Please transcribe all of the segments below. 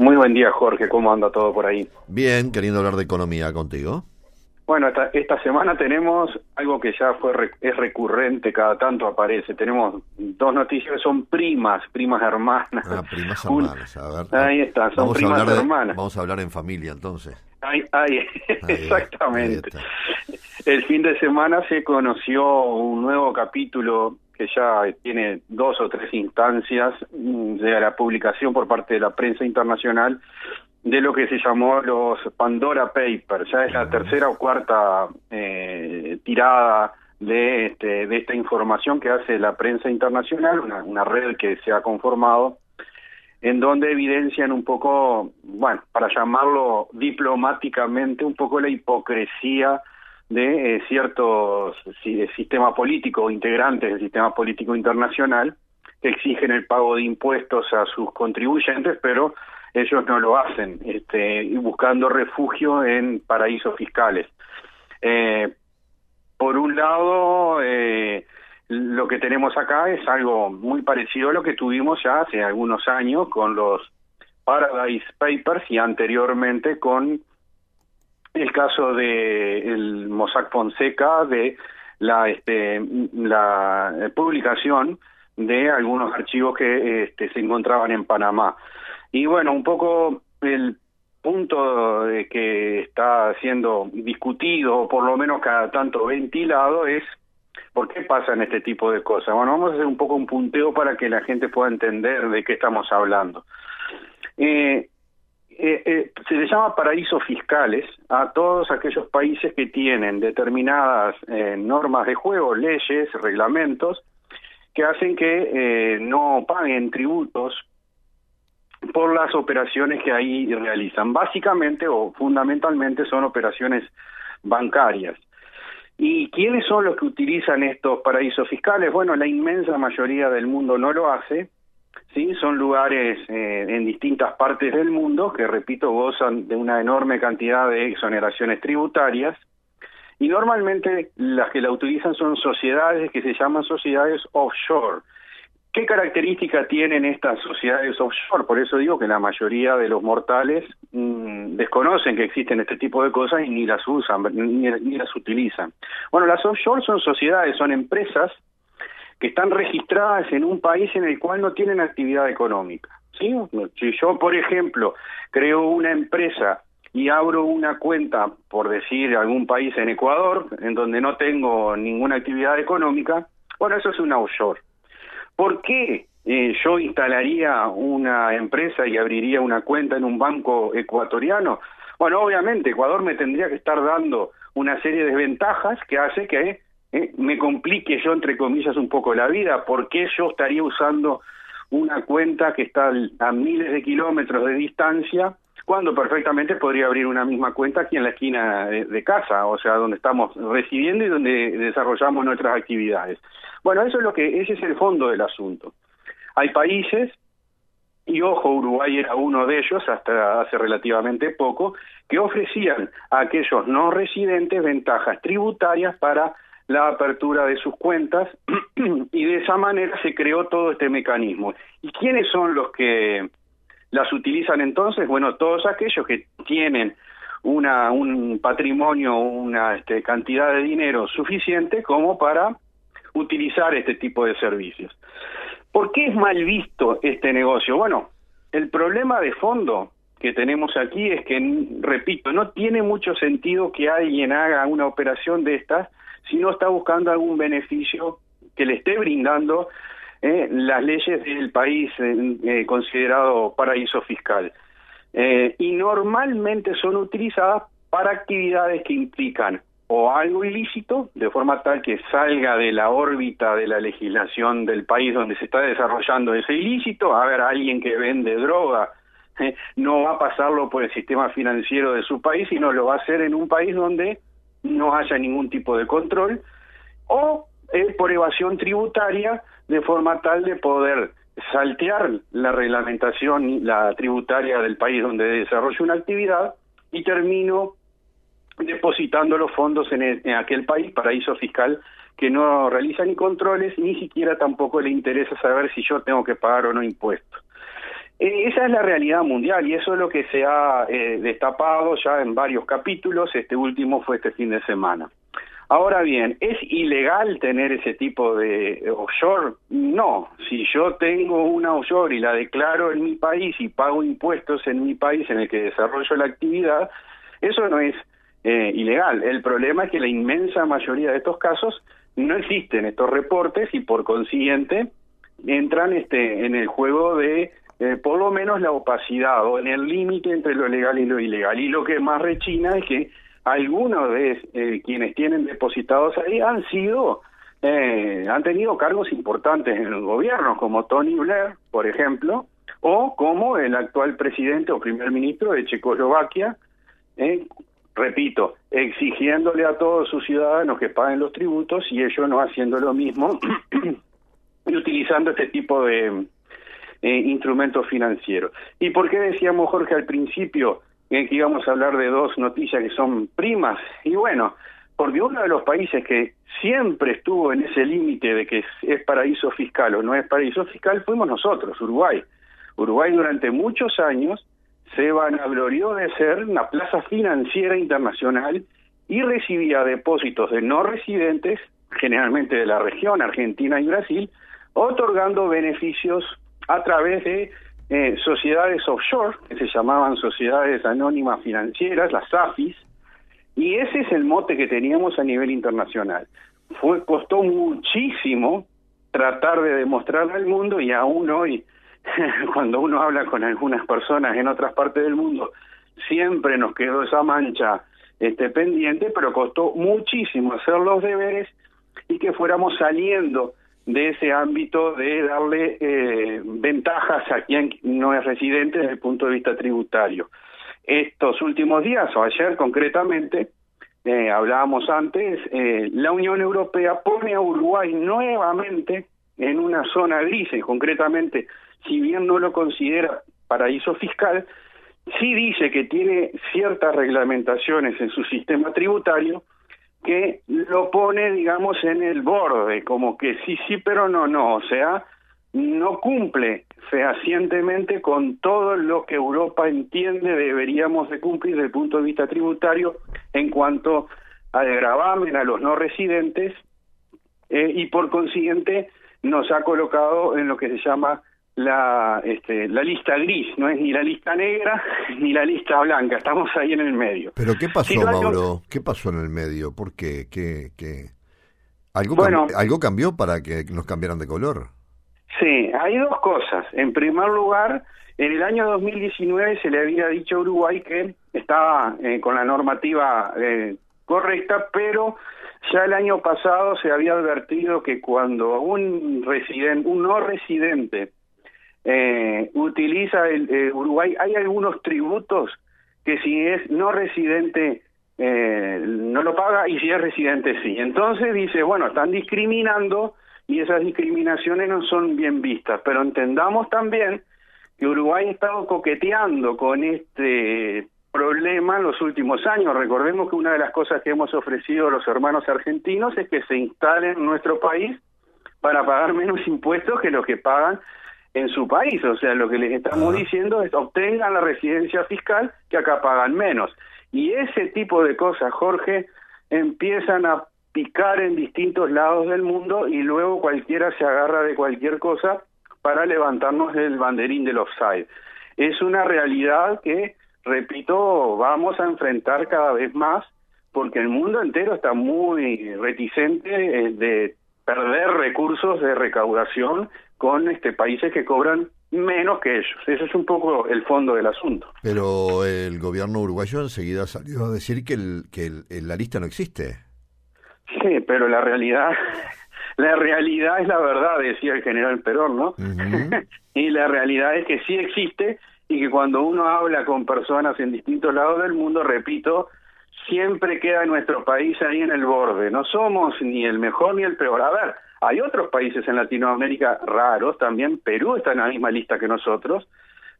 Muy buen día, Jorge. ¿Cómo anda todo por ahí? Bien, queriendo hablar de economía contigo. Bueno, esta, esta semana tenemos algo que ya fue es recurrente, cada tanto aparece. Tenemos dos noticias que son primas, primas hermanas. Ah, primas hermanas, a ver. Ahí está, son vamos primas de- hermanas. vamos a hablar en familia entonces. Ahí, ahí, Ahí, exactamente. ahí El fin de semana se conoció un nuevo capítulo que ya tiene dos o tres instancias mm, de la publicación por parte de la prensa internacional de lo que se llamó los Pandora Papers. Ya es la tercera o cuarta eh, tirada de, este, de esta información que hace la prensa internacional, una, una red que se ha conformado en donde evidencian un poco, bueno, para llamarlo diplomáticamente, un poco la hipocresía de eh, ciertos si- sistemas políticos, integrantes del sistema político internacional, que exigen el pago de impuestos a sus contribuyentes, pero ellos no lo hacen, este, buscando refugio en paraísos fiscales. Eh, por un lado, eh, lo que tenemos acá es algo muy parecido a lo que tuvimos ya hace algunos años con los Paradise Papers y anteriormente con el caso de el Mossack Fonseca de la este la publicación de algunos archivos que este, se encontraban en Panamá y bueno un poco el punto que está siendo discutido o por lo menos cada tanto ventilado es ¿Por qué pasan este tipo de cosas? Bueno, vamos a hacer un poco un punteo para que la gente pueda entender de qué estamos hablando. Eh, eh, eh, se le llama paraísos fiscales a todos aquellos países que tienen determinadas eh, normas de juego, leyes, reglamentos, que hacen que eh, no paguen tributos por las operaciones que ahí realizan. Básicamente o fundamentalmente son operaciones bancarias. ¿Y quiénes son los que utilizan estos paraísos fiscales? Bueno, la inmensa mayoría del mundo no lo hace, ¿sí? Son lugares eh, en distintas partes del mundo que, repito, gozan de una enorme cantidad de exoneraciones tributarias y normalmente las que la utilizan son sociedades que se llaman sociedades offshore. ¿Qué características tienen estas sociedades offshore? Por eso digo que la mayoría de los mortales mm, desconocen que existen este tipo de cosas y ni las usan, ni, ni las utilizan. Bueno, las offshore son sociedades, son empresas que están registradas en un país en el cual no tienen actividad económica. ¿sí? Si yo, por ejemplo, creo una empresa y abro una cuenta, por decir algún país en Ecuador, en donde no tengo ninguna actividad económica, bueno, eso es una offshore. ¿Por qué eh, yo instalaría una empresa y abriría una cuenta en un banco ecuatoriano? Bueno, obviamente Ecuador me tendría que estar dando una serie de ventajas que hace que eh, me complique yo, entre comillas, un poco la vida. ¿Por qué yo estaría usando una cuenta que está a miles de kilómetros de distancia cuando perfectamente podría abrir una misma cuenta aquí en la esquina de, de casa, o sea, donde estamos residiendo y donde desarrollamos nuestras actividades? Bueno, eso es lo que ese es el fondo del asunto. Hay países y ojo, Uruguay era uno de ellos hasta hace relativamente poco, que ofrecían a aquellos no residentes ventajas tributarias para la apertura de sus cuentas y de esa manera se creó todo este mecanismo. ¿Y quiénes son los que las utilizan entonces? Bueno, todos aquellos que tienen una un patrimonio, una este, cantidad de dinero suficiente como para utilizar este tipo de servicios. ¿Por qué es mal visto este negocio? Bueno, el problema de fondo que tenemos aquí es que, repito, no tiene mucho sentido que alguien haga una operación de estas si no está buscando algún beneficio que le esté brindando eh, las leyes del país eh, eh, considerado paraíso fiscal. Eh, y normalmente son utilizadas para actividades que implican o algo ilícito, de forma tal que salga de la órbita de la legislación del país donde se está desarrollando ese ilícito, a ver, alguien que vende droga, no va a pasarlo por el sistema financiero de su país, sino lo va a hacer en un país donde no haya ningún tipo de control, o eh, por evasión tributaria, de forma tal de poder saltear la reglamentación la tributaria del país donde desarrolla una actividad y termino depositando los fondos en, en aquel país, paraíso fiscal, que no realiza ni controles, ni siquiera tampoco le interesa saber si yo tengo que pagar o no impuestos. Esa es la realidad mundial y eso es lo que se ha eh, destapado ya en varios capítulos, este último fue este fin de semana. Ahora bien, ¿es ilegal tener ese tipo de offshore? No, si yo tengo una offshore y la declaro en mi país y pago impuestos en mi país en el que desarrollo la actividad, eso no es eh, ilegal. El problema es que la inmensa mayoría de estos casos no existen estos reportes y por consiguiente entran este en el juego de eh, por lo menos la opacidad o en el límite entre lo legal y lo ilegal. Y lo que más rechina es que algunos de eh, quienes tienen depositados ahí han sido, eh, han tenido cargos importantes en el gobierno, como Tony Blair, por ejemplo, o como el actual presidente o primer ministro de Checoslovaquia, repito, exigiéndole a todos sus ciudadanos que paguen los tributos y ellos no haciendo lo mismo y utilizando este tipo de eh, instrumentos financieros. ¿Y por qué decíamos, Jorge, al principio eh, que íbamos a hablar de dos noticias que son primas? Y bueno, porque uno de los países que siempre estuvo en ese límite de que es paraíso fiscal o no es paraíso fiscal fuimos nosotros, Uruguay. Uruguay durante muchos años se vanaglorió de ser una plaza financiera internacional y recibía depósitos de no residentes, generalmente de la región, Argentina y Brasil, otorgando beneficios a través de eh, sociedades offshore, que se llamaban sociedades anónimas financieras, las AFIS, y ese es el mote que teníamos a nivel internacional. Fue costó muchísimo tratar de demostrarle al mundo y aún hoy cuando uno habla con algunas personas en otras partes del mundo, siempre nos quedó esa mancha este, pendiente, pero costó muchísimo hacer los deberes y que fuéramos saliendo de ese ámbito de darle eh, ventajas a quien no es residente desde el punto de vista tributario. Estos últimos días, o ayer concretamente, eh, hablábamos antes, eh, la Unión Europea pone a Uruguay nuevamente en una zona gris, y concretamente si bien no lo considera paraíso fiscal, sí dice que tiene ciertas reglamentaciones en su sistema tributario que lo pone, digamos, en el borde, como que sí, sí, pero no, no, o sea, no cumple fehacientemente con todo lo que Europa entiende deberíamos de cumplir desde el punto de vista tributario en cuanto al gravamen a los no residentes eh, y por consiguiente nos ha colocado en lo que se llama la, este, la lista gris, no es ni la lista negra ni la lista blanca, estamos ahí en el medio. Pero ¿qué pasó, Mauro? ¿Qué pasó en el medio? ¿Por qué? ¿Qué, qué? ¿Algo, ¿Algo cambió para que nos cambiaran de color? Sí, hay dos cosas. En primer lugar, en el año 2019 se le había dicho a Uruguay que estaba eh, con la normativa eh, correcta, pero ya el año pasado se había advertido que cuando un residente, un no residente eh, utiliza el eh, Uruguay, hay algunos tributos que si es no residente eh, no lo paga y si es residente sí. Entonces dice, bueno, están discriminando y esas discriminaciones no son bien vistas, pero entendamos también que Uruguay ha estado coqueteando con este problema en los últimos años. Recordemos que una de las cosas que hemos ofrecido a los hermanos argentinos es que se instalen en nuestro país para pagar menos impuestos que los que pagan en su país. O sea, lo que les estamos diciendo es obtengan la residencia fiscal que acá pagan menos. Y ese tipo de cosas, Jorge, empiezan a picar en distintos lados del mundo y luego cualquiera se agarra de cualquier cosa para levantarnos del banderín del offside. Es una realidad que, repito, vamos a enfrentar cada vez más porque el mundo entero está muy reticente eh, de perder recursos de recaudación con este países que cobran menos que ellos. Ese es un poco el fondo del asunto. Pero el gobierno uruguayo enseguida salió a decir que, el, que la lista no existe. Sí, pero la realidad, la realidad es la verdad, decía el general Perón, ¿no? y la realidad es que sí existe y que cuando uno habla con personas en distintos lados del mundo, repito, siempre queda nuestro país ahí en el borde. No somos ni el mejor ni el peor. A ver, hay otros países en Latinoamérica raros también. Perú está en la misma lista que nosotros.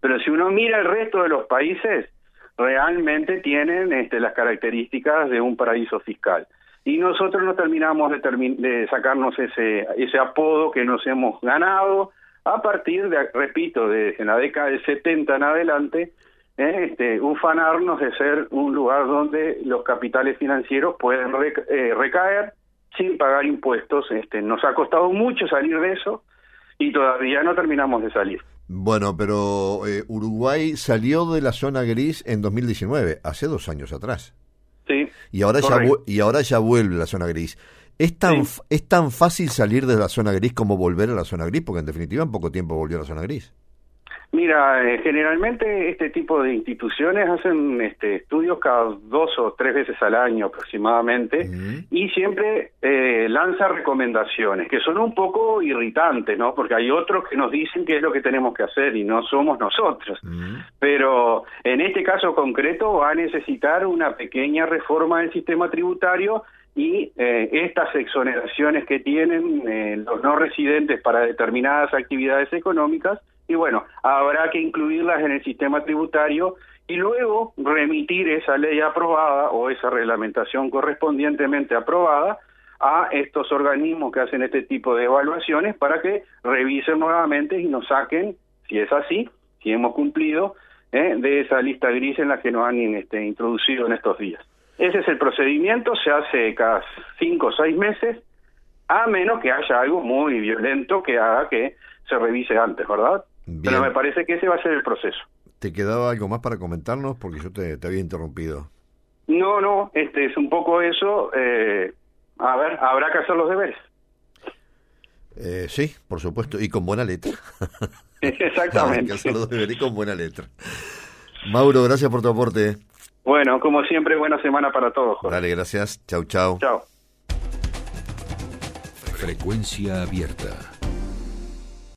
Pero si uno mira el resto de los países, realmente tienen este, las características de un paraíso fiscal. Y nosotros no terminamos de, de sacarnos ese, ese apodo que nos hemos ganado a partir de, repito, de la década del 70 en adelante, ¿eh? este, ufanarnos de ser un lugar donde los capitales financieros pueden eh, recaer sin pagar impuestos. Este, nos ha costado mucho salir de eso y todavía no terminamos de salir. Bueno, pero eh, Uruguay salió de la zona gris en 2019, hace dos años atrás. Sí. Y ahora, ya, y ahora ya vuelve la zona gris. ¿Es tan, ¿Es tan fácil salir de la zona gris como volver a la zona gris? Porque en definitiva en poco tiempo volvió a la zona gris. Mira, eh, generalmente este tipo de instituciones hacen este, estudios cada dos o tres veces al año aproximadamente y siempre eh, lanza recomendaciones que son un poco irritantes, ¿no? Porque hay otros que nos dicen qué es lo que tenemos que hacer y no somos nosotros. Pero en este caso concreto va a necesitar una pequeña reforma del sistema tributario y eh, estas exoneraciones que tienen eh, los no residentes para determinadas actividades económicas y bueno, habrá que incluirlas en el sistema tributario y luego remitir esa ley aprobada o esa reglamentación correspondientemente aprobada a estos organismos que hacen este tipo de evaluaciones para que revisen nuevamente y nos saquen, si es así, si hemos cumplido, eh, de esa lista gris en la que nos han este, introducido en estos días. Ese es el procedimiento, se hace cada cinco o seis meses, a menos que haya algo muy violento que haga que se revise antes, ¿verdad? Pero me parece que ese va a ser el proceso. ¿Te quedaba algo más para comentarnos? Porque yo te, había interrumpido. No, no, este es un poco eso. Eh, a ver, habrá que hacer los deberes. Eh, sí, por supuesto, y con buena letra. Exactamente. que hacer los deberes y con buena letra. Mauro, gracias por tu aporte. Bueno, como siempre, buena semana para todos. Dale, gracias. Chau, chau. Chao. Frecuencia abierta.